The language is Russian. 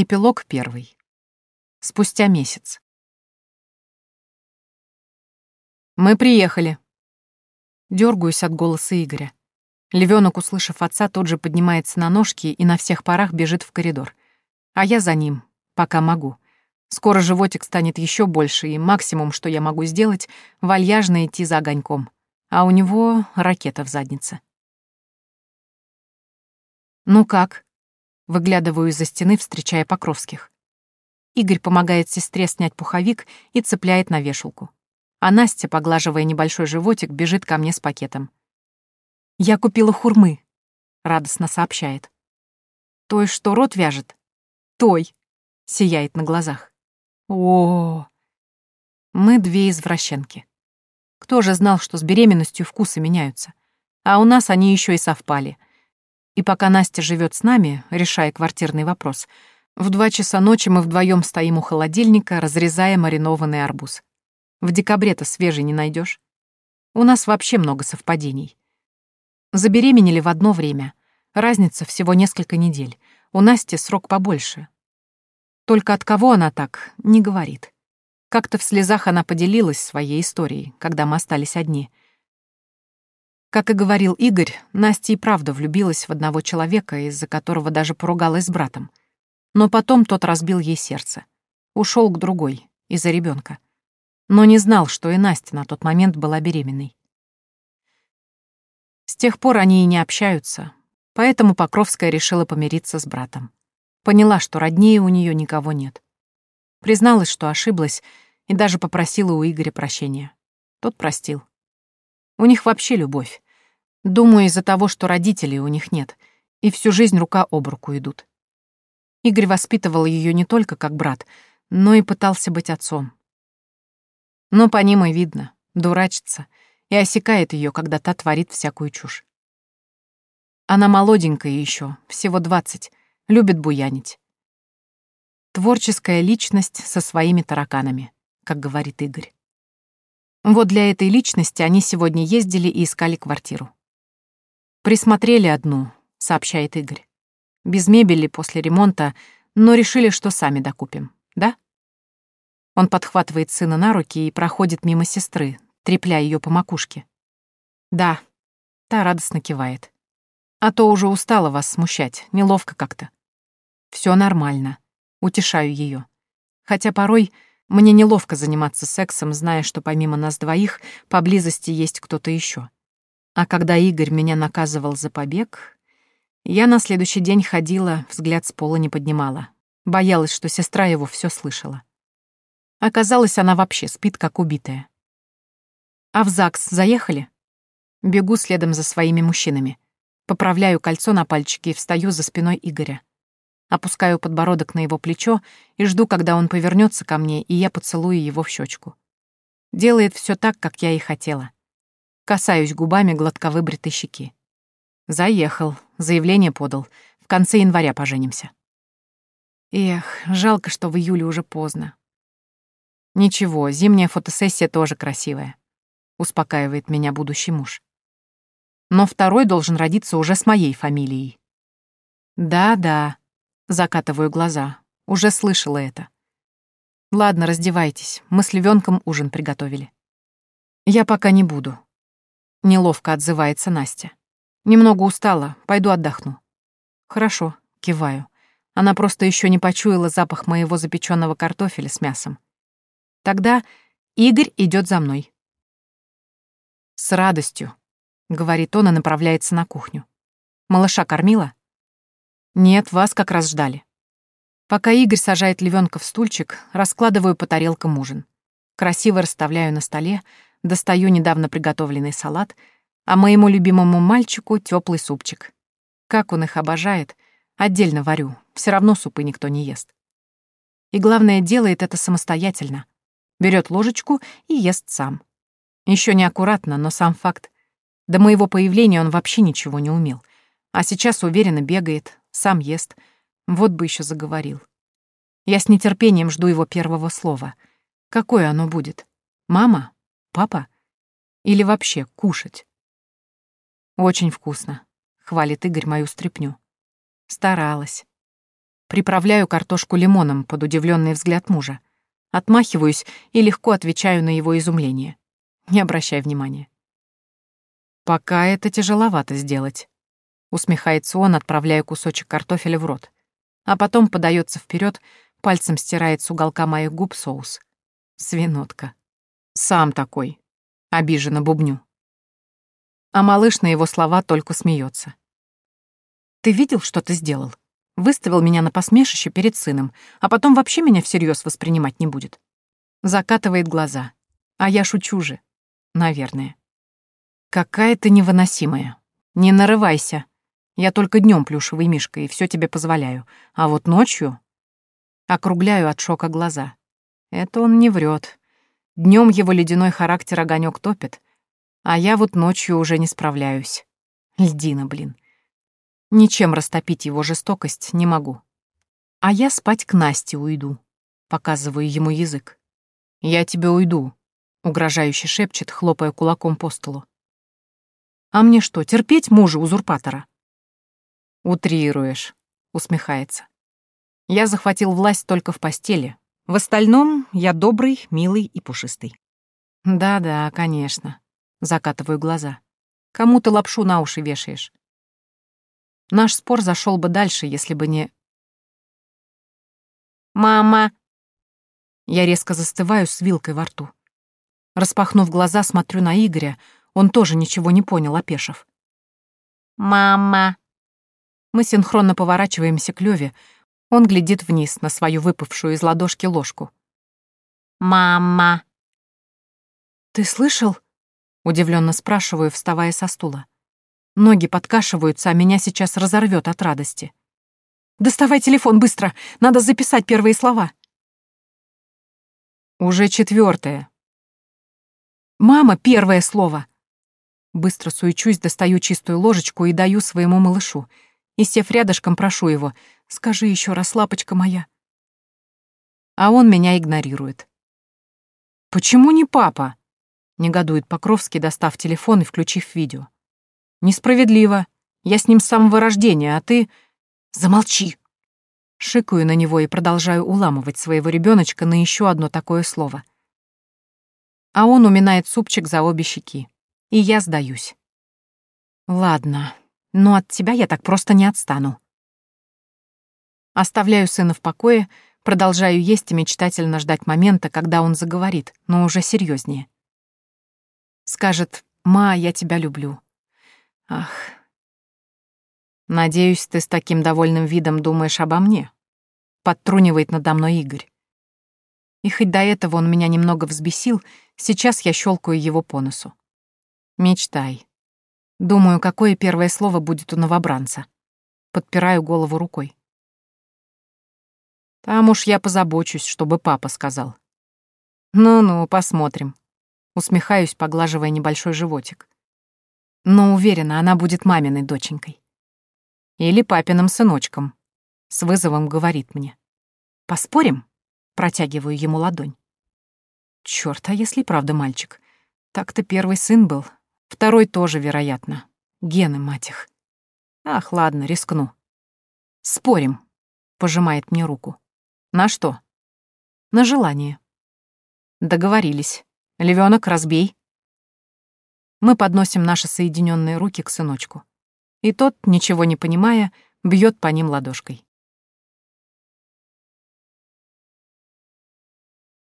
Эпилог первый. Спустя месяц. «Мы приехали». Дергаюсь от голоса Игоря. Левёнок, услышав отца, тут же поднимается на ножки и на всех парах бежит в коридор. А я за ним, пока могу. Скоро животик станет еще больше, и максимум, что я могу сделать, вальяжно идти за огоньком. А у него ракета в заднице. «Ну как?» Выглядываю из-за стены, встречая Покровских. Игорь помогает сестре снять пуховик и цепляет на вешалку. А Настя, поглаживая небольшой животик, бежит ко мне с пакетом. «Я купила хурмы», — радостно сообщает. «Той, что рот вяжет?» «Той», — сияет на глазах. о, -о. Мы две извращенки. Кто же знал, что с беременностью вкусы меняются? А у нас они еще и совпали — и пока Настя живет с нами, решая квартирный вопрос, в два часа ночи мы вдвоем стоим у холодильника, разрезая маринованный арбуз. В декабре-то свежий не найдешь. У нас вообще много совпадений. Забеременели в одно время. Разница всего несколько недель. У Насти срок побольше. Только от кого она так, не говорит. Как-то в слезах она поделилась своей историей, когда мы остались одни — как и говорил Игорь, Настя и правда влюбилась в одного человека, из-за которого даже поругалась с братом. Но потом тот разбил ей сердце. Ушел к другой, из-за ребенка. Но не знал, что и Настя на тот момент была беременной. С тех пор они и не общаются, поэтому Покровская решила помириться с братом. Поняла, что роднее у нее никого нет. Призналась, что ошиблась, и даже попросила у Игоря прощения. Тот простил. У них вообще любовь. Думаю, из-за того, что родителей у них нет, и всю жизнь рука об руку идут. Игорь воспитывал ее не только как брат, но и пытался быть отцом. Но по ним и видно, дурачится, и осекает ее, когда та творит всякую чушь. Она молоденькая еще, всего двадцать, любит буянить. Творческая личность со своими тараканами, как говорит Игорь. Вот для этой личности они сегодня ездили и искали квартиру. «Присмотрели одну», — сообщает Игорь. «Без мебели после ремонта, но решили, что сами докупим, да?» Он подхватывает сына на руки и проходит мимо сестры, трепля ее по макушке. «Да», — та радостно кивает. «А то уже устала вас смущать, неловко как-то». Все нормально», — утешаю ее. Хотя порой мне неловко заниматься сексом, зная, что помимо нас двоих поблизости есть кто-то еще. А когда Игорь меня наказывал за побег, я на следующий день ходила, взгляд с пола не поднимала. Боялась, что сестра его все слышала. Оказалось, она вообще спит, как убитая. «А в ЗАГС заехали?» Бегу следом за своими мужчинами. Поправляю кольцо на пальчике и встаю за спиной Игоря. Опускаю подбородок на его плечо и жду, когда он повернется ко мне, и я поцелую его в щечку. Делает все так, как я и хотела. Касаюсь губами гладко выбритой щеки. Заехал, заявление подал. В конце января поженимся. Эх, жалко, что в июле уже поздно. Ничего, зимняя фотосессия тоже красивая. Успокаивает меня будущий муж. Но второй должен родиться уже с моей фамилией. Да-да, Закатываю глаза. Уже слышала это. Ладно, раздевайтесь. Мы с львенком ужин приготовили. Я пока не буду. Неловко отзывается Настя. Немного устала, пойду отдохну. Хорошо, киваю. Она просто еще не почуяла запах моего запеченного картофеля с мясом. Тогда Игорь идет за мной. С радостью, говорит он и направляется на кухню. Малыша кормила? Нет, вас как раз ждали. Пока Игорь сажает львенка в стульчик, раскладываю по тарелкам ужин. Красиво расставляю на столе, достаю недавно приготовленный салат, а моему любимому мальчику теплый супчик. Как он их обожает, отдельно варю, все равно супы никто не ест. И главное, делает это самостоятельно. Берет ложечку и ест сам. Еще неаккуратно, но сам факт. До моего появления он вообще ничего не умел. А сейчас уверенно бегает, сам ест. Вот бы еще заговорил. Я с нетерпением жду его первого слова. Какое оно будет? Мама? Папа? Или вообще кушать? Очень вкусно, хвалит Игорь мою стряпню. Старалась. Приправляю картошку лимоном под удивленный взгляд мужа. Отмахиваюсь и легко отвечаю на его изумление. Не обращай внимания. «Пока это тяжеловато сделать», — усмехается он, отправляя кусочек картофеля в рот. А потом подается вперед, пальцем стирает с уголка моих губ соус. Свинотка. Сам такой. Обиженно бубню. А малыш на его слова только смеется. «Ты видел, что ты сделал? Выставил меня на посмешище перед сыном, а потом вообще меня всерьез воспринимать не будет». Закатывает глаза. А я шучу же. Наверное. Какая ты невыносимая. Не нарывайся. Я только днем плюшевый мишка и все тебе позволяю. А вот ночью... Округляю от шока глаза. Это он не врет. Днем его ледяной характер огонек топит, а я вот ночью уже не справляюсь. Льдина, блин. Ничем растопить его жестокость не могу. А я спать к Насте уйду. Показываю ему язык. «Я тебе уйду», — угрожающе шепчет, хлопая кулаком по столу. А мне что, терпеть мужа-узурпатора? Утрируешь, усмехается. Я захватил власть только в постели. В остальном я добрый, милый и пушистый. Да-да, конечно. Закатываю глаза. Кому ты лапшу на уши вешаешь? Наш спор зашел бы дальше, если бы не... «Мама!» Я резко застываю с вилкой во рту. Распахнув глаза, смотрю на Игоря, он тоже ничего не понял, опешив. «Мама!» Мы синхронно поворачиваемся к Леве. Он глядит вниз на свою выпавшую из ладошки ложку. «Мама!» «Ты слышал?» — удивленно спрашиваю, вставая со стула. Ноги подкашиваются, а меня сейчас разорвет от радости. «Доставай телефон быстро! Надо записать первые слова!» «Уже четвертое. «Мама, первое слово!» Быстро суечусь, достаю чистую ложечку и даю своему малышу. И, сев рядышком, прошу его. «Скажи еще раз, лапочка моя». А он меня игнорирует. «Почему не папа?» — негодует Покровский, достав телефон и включив видео. «Несправедливо. Я с ним с самого рождения, а ты...» «Замолчи!» Шикаю на него и продолжаю уламывать своего ребеночка на еще одно такое слово. А он уминает супчик за обе щеки и я сдаюсь. Ладно, но от тебя я так просто не отстану. Оставляю сына в покое, продолжаю есть и мечтательно ждать момента, когда он заговорит, но уже серьезнее. Скажет «Ма, я тебя люблю». Ах. Надеюсь, ты с таким довольным видом думаешь обо мне. Подтрунивает надо мной Игорь. И хоть до этого он меня немного взбесил, сейчас я щелкаю его по носу. Мечтай. Думаю, какое первое слово будет у новобранца. Подпираю голову рукой. Там уж я позабочусь, чтобы папа сказал. Ну-ну, посмотрим. Усмехаюсь, поглаживая небольшой животик. Но уверена, она будет маминой доченькой. Или папиным сыночком. С вызовом говорит мне. Поспорим? Протягиваю ему ладонь. Чёрт, а если правда мальчик? Так-то первый сын был, Второй тоже, вероятно. Гены, мать их. Ах, ладно, рискну. Спорим, пожимает мне руку. На что? На желание. Договорились. Левёнок, разбей. Мы подносим наши соединенные руки к сыночку. И тот, ничего не понимая, бьет по ним ладошкой.